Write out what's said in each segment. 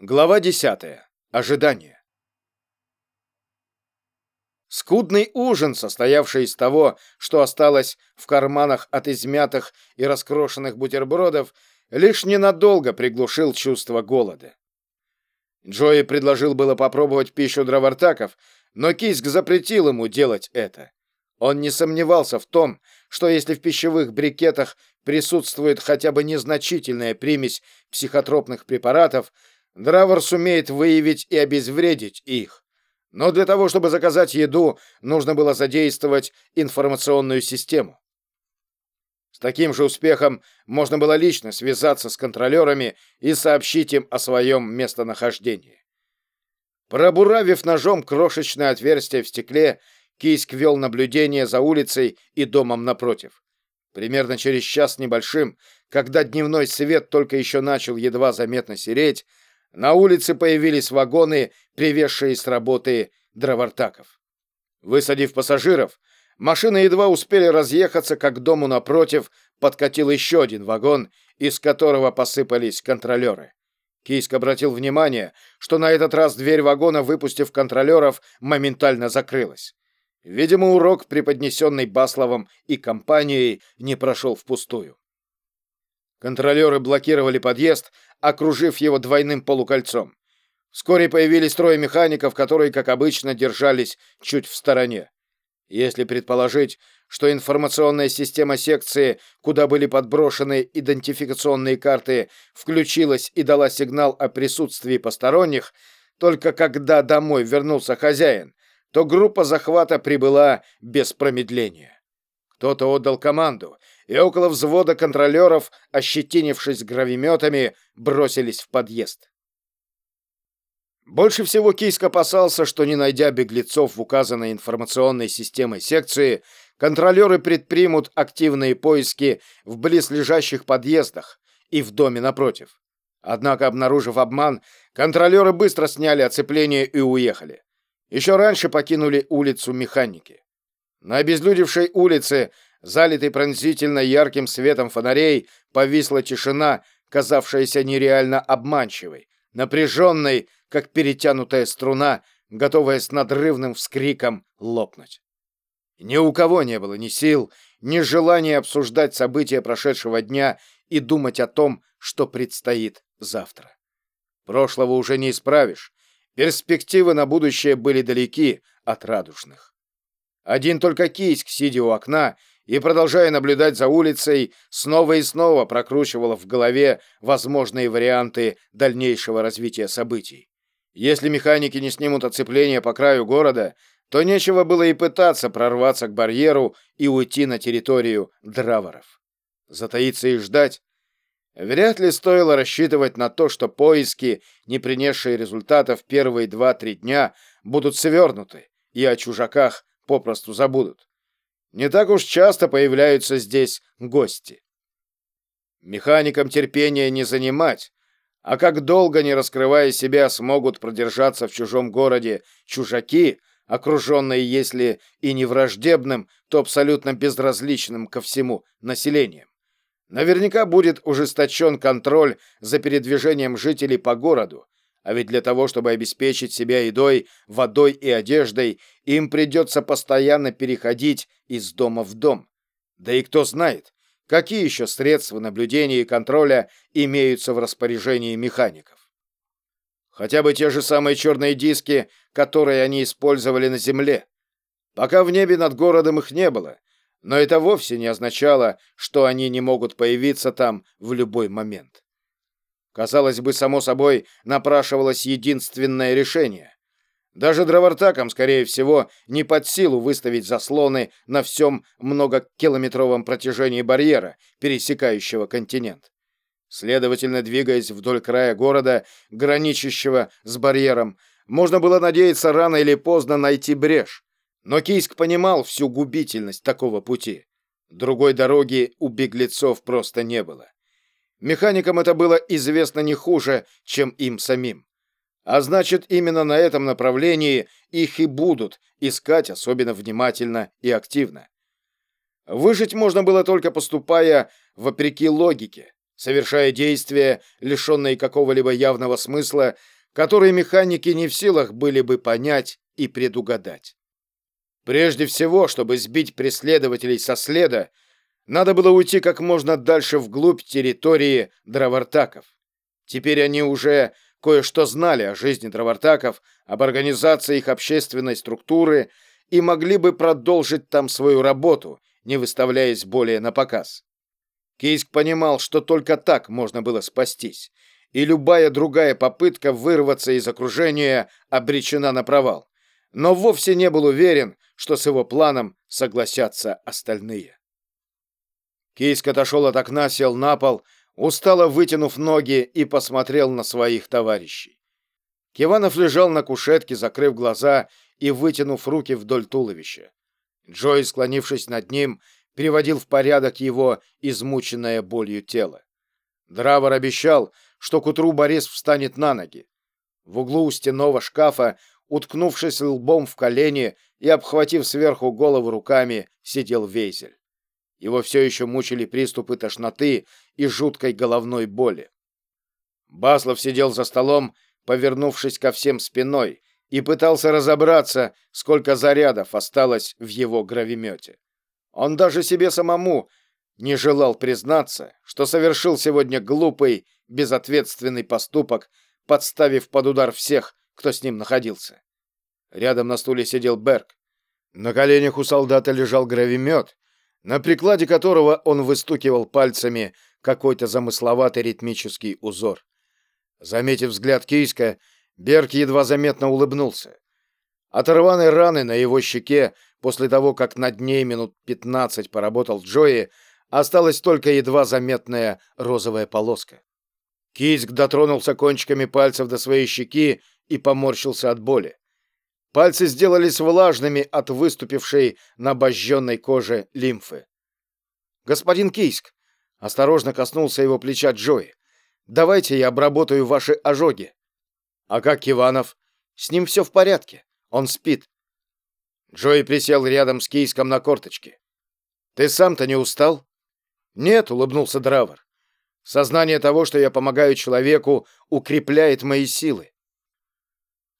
Глава 10. Ожидание. Скудный ужин, состоявший из того, что осталось в карманах от измятых и раскрошенных бутербродов, лишь ненадолго приглушил чувство голода. Джои предложил было попробовать пищу дровартаков, но Киск запретил ему делать это. Он не сомневался в том, что если в пищевых брикетах присутствует хотя бы незначительная примесь психотропных препаратов, Дравер сумеет выявить и обезвредить их. Но для того, чтобы заказать еду, нужно было задействовать информационную систему. С таким же успехом можно было лично связаться с контролерами и сообщить им о своем местонахождении. Пробуравив ножом крошечное отверстие в стекле, Кийск вел наблюдение за улицей и домом напротив. Примерно через час небольшим, когда дневной свет только еще начал едва заметно сереть, на улице появились вагоны, привезшие с работы дровартаков. Высадив пассажиров, машины едва успели разъехаться, как к дому напротив подкатил еще один вагон, из которого посыпались контролеры. Кийск обратил внимание, что на этот раз дверь вагона, выпустив контролеров, моментально закрылась. Видимо, урок, преподнесенный Басловым и компанией, не прошел впустую. Контролеры блокировали подъезд, окружив его двойным полукольцом. Вскоре появились трое механиков, которые, как обычно, держались чуть в стороне. Если предположить, что информационная система секции, куда были подброшены идентификационные карты, включилась и дала сигнал о присутствии посторонних, только когда домой вернулся хозяин, то группа захвата прибыла без промедления. Кто-то отдал команду, и около взвода контролеров, ощетинившись гравиметами, бросились в подъезд. Больше всего Кийск опасался, что, не найдя беглецов в указанной информационной системой секции, контролеры предпримут активные поиски в близлежащих подъездах и в доме напротив. Однако, обнаружив обман, контролеры быстро сняли оцепление и уехали. Еще раньше покинули улицу механики. На обезлюдевшей улице залитой пронзительно ярким светом фонарей, повисла тишина, казавшаяся нереально обманчивой, напряженной, как перетянутая струна, готовая с надрывным вскриком лопнуть. Ни у кого не было ни сил, ни желания обсуждать события прошедшего дня и думать о том, что предстоит завтра. Прошлого уже не исправишь. Перспективы на будущее были далеки от радужных. Один только Кийск, сидя у окна, и, продолжая наблюдать за улицей, снова и снова прокручивала в голове возможные варианты дальнейшего развития событий. Если механики не снимут оцепление по краю города, то нечего было и пытаться прорваться к барьеру и уйти на территорию драворов. Затаиться и ждать? Вряд ли стоило рассчитывать на то, что поиски, не принесшие результатов первые два-три дня, будут свернуты, и о чужаках попросту забудут. Не так уж часто появляются здесь гости. Механикам терпения не занимать, а как долго, не раскрывая себя, смогут продержаться в чужом городе чужаки, окруженные, если и не враждебным, то абсолютно безразличным ко всему населением. Наверняка будет ужесточен контроль за передвижением жителей по городу, а ведь для того, чтобы обеспечить себя едой, водой и одеждой, им придется постоянно переходить из дома в дом. Да и кто знает, какие еще средства наблюдения и контроля имеются в распоряжении механиков. Хотя бы те же самые черные диски, которые они использовали на Земле. Пока в небе над городом их не было, но это вовсе не означало, что они не могут появиться там в любой момент. Казалось бы, само собой, напрашивалось единственное решение. Даже дровартакам, скорее всего, не под силу выставить заслоны на всем многокилометровом протяжении барьера, пересекающего континент. Следовательно, двигаясь вдоль края города, граничащего с барьером, можно было надеяться рано или поздно найти брешь. Но Кийск понимал всю губительность такого пути. Другой дороги у беглецов просто не было. Механикам это было известно не хуже, чем им самим. А значит, именно на этом направлении их и будут искать особенно внимательно и активно. Выжить можно было только поступая вопреки логике, совершая действия, лишенные какого-либо явного смысла, которые механики не в силах были бы понять и предугадать. Прежде всего, чтобы сбить преследователей со следа, надо было уйти как можно дальше вглубь территории дровартаков. Теперь они уже кое-что знали о жизни дровартаков, об организации их общественной структуры и могли бы продолжить там свою работу, не выставляясь более на показ. Кейск понимал, что только так можно было спастись, и любая другая попытка вырваться из окружения обречена на провал. Но вовсе не был уверен, что с его планом согласятся остальные. Кейск отошел от окна, сел на пол, устало вытянув ноги и посмотрел на своих товарищей. Киванов лежал на кушетке, закрыв глаза и вытянув руки вдоль туловища. Джой, склонившись над ним, приводил в порядок его измученное болью тело. Дравер обещал, что к утру Борис встанет на ноги. В углу у стенного шкафа, уткнувшись лбом в колени и обхватив сверху голову руками, сидел Вейзель. Его все еще мучили приступы тошноты и жуткой головной боли. Баслов сидел за столом, повернувшись ко всем спиной, и пытался разобраться, сколько зарядов осталось в его гравимете. Он даже себе самому не желал признаться, что совершил сегодня глупый, безответственный поступок, подставив под удар всех, кто с ним находился. Рядом на стуле сидел Берг. На коленях у солдата лежал гравимет, на прикладе которого он выстукивал пальцами какой-то замысловатый ритмический узор. Заметив взгляд Кийска, Берг едва заметно улыбнулся. От рваной раны на его щеке, после того, как над ней минут пятнадцать поработал Джои, осталась только едва заметная розовая полоска. Кийск дотронулся кончиками пальцев до своей щеки и поморщился от боли. Пальцы сделались влажными от выступившей на обожженной коже лимфы. «Господин Кийск!» — осторожно коснулся его плеча Джои. «Давайте я обработаю ваши ожоги». «А как Иванов?» «С ним все в порядке. Он спит». Джои присел рядом с Кийском на корточке. «Ты сам-то не устал?» «Нет», — улыбнулся Дравер. «Сознание того, что я помогаю человеку, укрепляет мои силы.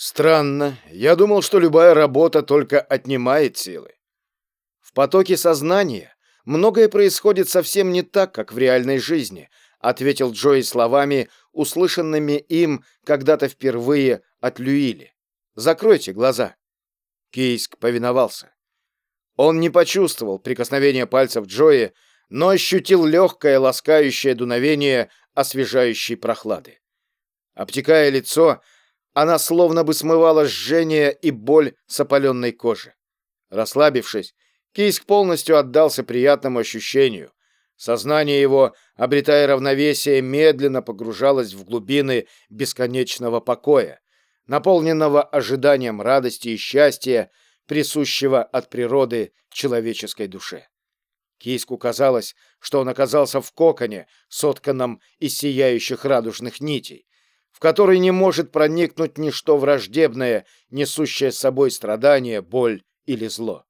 Странно. Я думал, что любая работа только отнимает силы. В потоке сознания многое происходит совсем не так, как в реальной жизни, ответил Джои словами, услышанными им когда-то впервые от Люили. Закройте глаза. Кейск повиновался. Он не почувствовал прикосновения пальцев Джои, но ощутил легкое ласкающее дуновение освежающей прохлады. Обтекая лицо, она словно бы смывала жжение и боль с опаленной кожи. Расслабившись, Кийск полностью отдался приятному ощущению. Сознание его, обретая равновесие, медленно погружалось в глубины бесконечного покоя, наполненного ожиданием радости и счастья, присущего от природы человеческой душе. Кийску казалось, что он оказался в коконе, сотканном из сияющих радужных нитей, в который не может проникнуть ничто враждебное, несущее с собой страдание, боль или зло.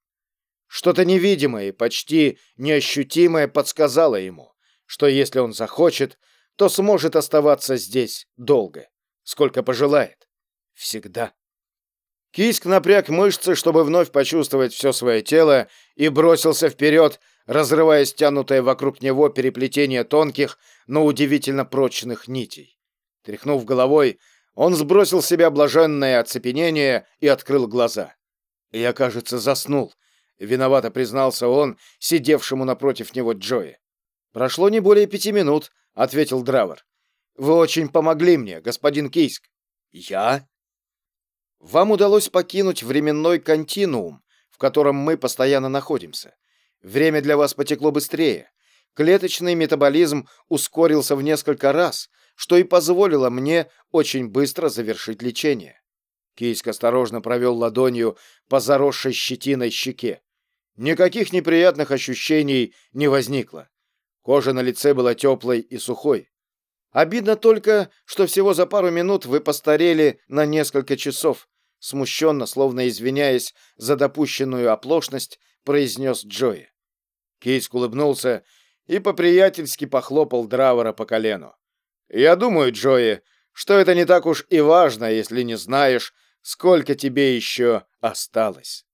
Что-то невидимое, почти неощутимое подсказало ему, что если он захочет, то сможет оставаться здесь долго, сколько пожелает. Всегда. Киск напряг мышцы, чтобы вновь почувствовать все свое тело, и бросился вперед, разрывая стянутое вокруг него переплетение тонких, но удивительно прочных нитей. Тряхнув головой, он сбросил с себя блаженное оцепенение и открыл глаза. «Я, кажется, заснул», — виновато признался он, сидевшему напротив него Джои. «Прошло не более пяти минут», — ответил Дравер. «Вы очень помогли мне, господин Кийск». «Я?» «Вам удалось покинуть временной континуум, в котором мы постоянно находимся. Время для вас потекло быстрее. Клеточный метаболизм ускорился в несколько раз, что и позволило мне очень быстро завершить лечение. Кийск осторожно провел ладонью по заросшей щетиной щеке. Никаких неприятных ощущений не возникло. Кожа на лице была теплой и сухой. Обидно только, что всего за пару минут вы постарели на несколько часов, смущенно, словно извиняясь за допущенную оплошность, произнес Джои. Кейск улыбнулся и по-приятельски похлопал Дравера по колену. «Я думаю, Джои, что это не так уж и важно, если не знаешь, сколько тебе еще осталось».